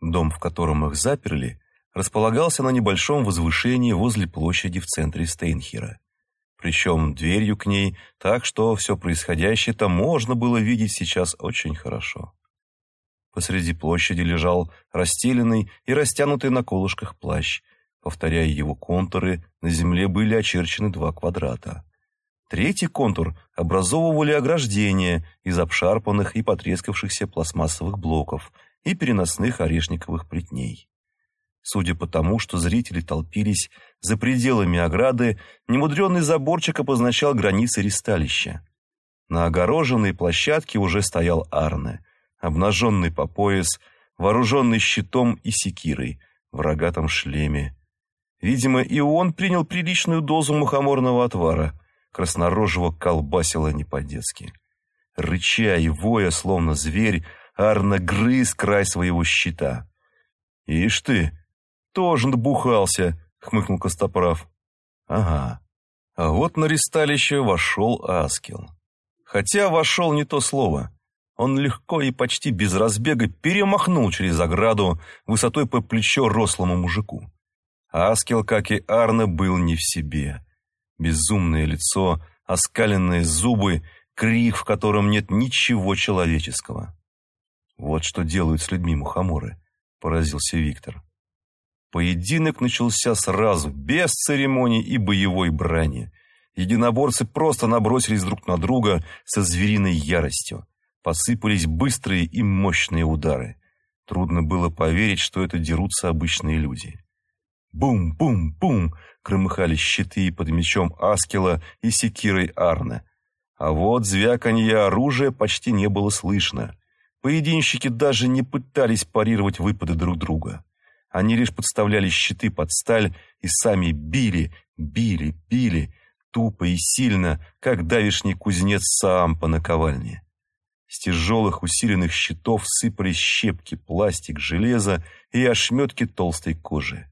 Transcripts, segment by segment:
Дом, в котором их заперли, располагался на небольшом возвышении возле площади в центре Стейнхира. Причем дверью к ней, так что все происходящее там можно было видеть сейчас очень хорошо. Посреди площади лежал расстеленный и растянутый на колышках плащ. Повторяя его контуры, на земле были очерчены два квадрата. Третий контур образовывали ограждения из обшарпанных и потрескавшихся пластмассовых блоков и переносных орешниковых плетней. Судя по тому, что зрители толпились за пределами ограды, немудренный заборчик обозначал границы ристалища. На огороженной площадке уже стоял Арне, обнаженный по пояс, вооруженный щитом и секирой, в рогатом шлеме. Видимо, и он принял приличную дозу мухоморного отвара, краснорожего колбасило не по-детски. Рыча и воя, словно зверь, Арна грыз край своего щита. «Ишь ты, тоже набухался», — хмыкнул Костоправ. «Ага». А вот на ристалище вошел Аскел. Хотя вошел не то слово. Он легко и почти без разбега перемахнул через ограду высотой по плечо рослому мужику. Аскел, как и Арне, был не в себе. Безумное лицо, оскаленные зубы, крик, в котором нет ничего человеческого. Вот что делают с людьми мухоморы, поразился Виктор. Поединок начался сразу, без церемоний и боевой брани. Единоборцы просто набросились друг на друга со звериной яростью. Посыпались быстрые и мощные удары. Трудно было поверить, что это дерутся обычные люди. Бум-бум-бум! Громыхали щиты под мечом Аскела и секирой Арна. А вот звяканье оружия почти не было слышно. Поединщики даже не пытались парировать выпады друг друга. Они лишь подставляли щиты под сталь и сами били, били, били, тупо и сильно, как давишний кузнец сам по наковальне. С тяжелых усиленных щитов сыпались щепки, пластик, железо и ошметки толстой кожи.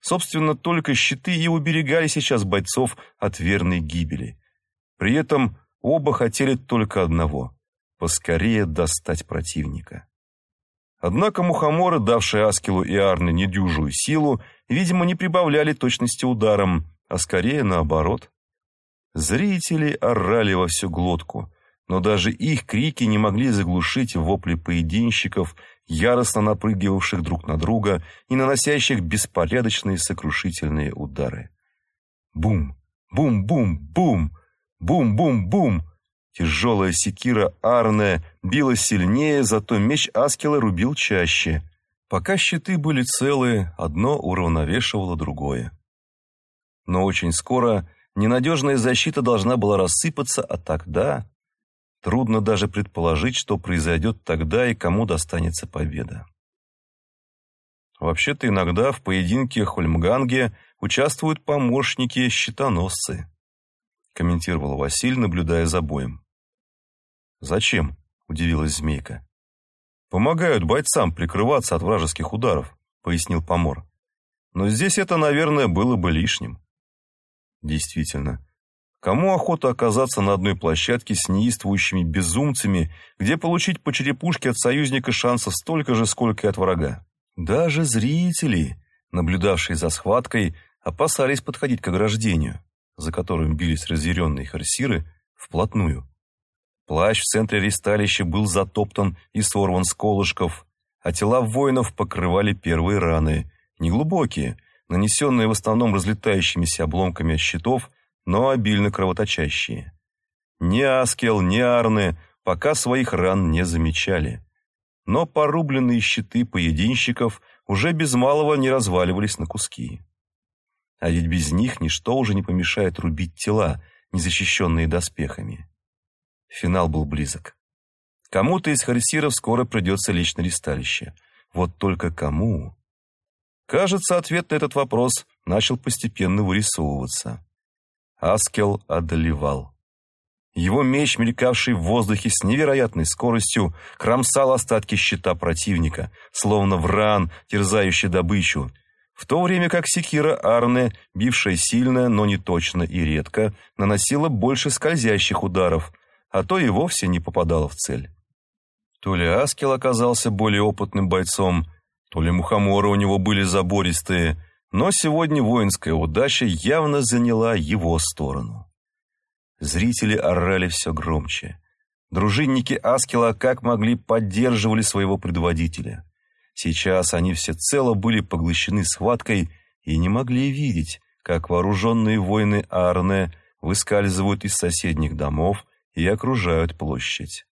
Собственно, только щиты и уберегали сейчас бойцов от верной гибели. При этом оба хотели только одного – поскорее достать противника. Однако мухоморы, давшие Аскелу и Арне недюжую силу, видимо, не прибавляли точности ударом, а скорее наоборот. Зрители орали во всю глотку – но даже их крики не могли заглушить вопли поединщиков, яростно напрыгивавших друг на друга и наносящих беспорядочные сокрушительные удары. Бум! Бум-бум-бум! Бум-бум-бум! Тяжелая секира Арне била сильнее, зато меч Аскела рубил чаще. Пока щиты были целые, одно уравновешивало другое. Но очень скоро ненадежная защита должна была рассыпаться, а тогда... Трудно даже предположить, что произойдет тогда и кому достанется победа. Вообще-то иногда в поединке Хольмганге участвуют помощники-щитоносцы, комментировал Василь, наблюдая за боем. «Зачем?» – удивилась Змейка. «Помогают бойцам прикрываться от вражеских ударов», – пояснил Помор. «Но здесь это, наверное, было бы лишним». Действительно, Кому охота оказаться на одной площадке с неистовующими безумцами, где получить по черепушке от союзника шансов столько же, сколько и от врага? Даже зрители, наблюдавшие за схваткой, опасались подходить к ограждению, за которым бились разъяренные харсиры, вплотную. Плащ в центре ристалища был затоптан и сорван с колышков, а тела воинов покрывали первые раны, неглубокие, нанесенные в основном разлетающимися обломками щитов но обильно кровоточащие. Ни Аскел, ни Арне пока своих ран не замечали. Но порубленные щиты поединщиков уже без малого не разваливались на куски. А ведь без них ничто уже не помешает рубить тела, не защищенные доспехами. Финал был близок. Кому-то из харисиров скоро придется лечь на листалище. Вот только кому? Кажется, ответ на этот вопрос начал постепенно вырисовываться. Аскел одолевал. Его меч, мелькавший в воздухе с невероятной скоростью, кромсал остатки щита противника, словно вран, терзающий добычу, в то время как секира Арне, бившая сильно, но не точно и редко, наносила больше скользящих ударов, а то и вовсе не попадала в цель. То ли Аскел оказался более опытным бойцом, то ли мухоморы у него были забористые, но сегодня воинская удача явно заняла его сторону. Зрители орали все громче. Дружинники Аскела как могли поддерживали своего предводителя. Сейчас они всецело были поглощены схваткой и не могли видеть, как вооруженные воины Арне выскальзывают из соседних домов и окружают площадь.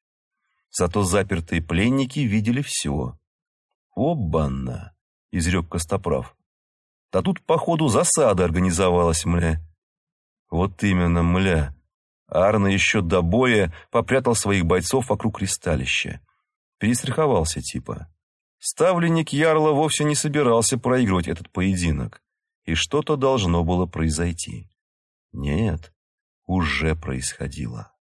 Зато запертые пленники видели все. «Обанна!» — изрек Костоправ. «Да тут, походу, засада организовалась, мля». «Вот именно, мля!» Арна еще до боя попрятал своих бойцов вокруг кристалища. Перестраховался типа. Ставленник Ярла вовсе не собирался проигрывать этот поединок. И что-то должно было произойти. Нет, уже происходило.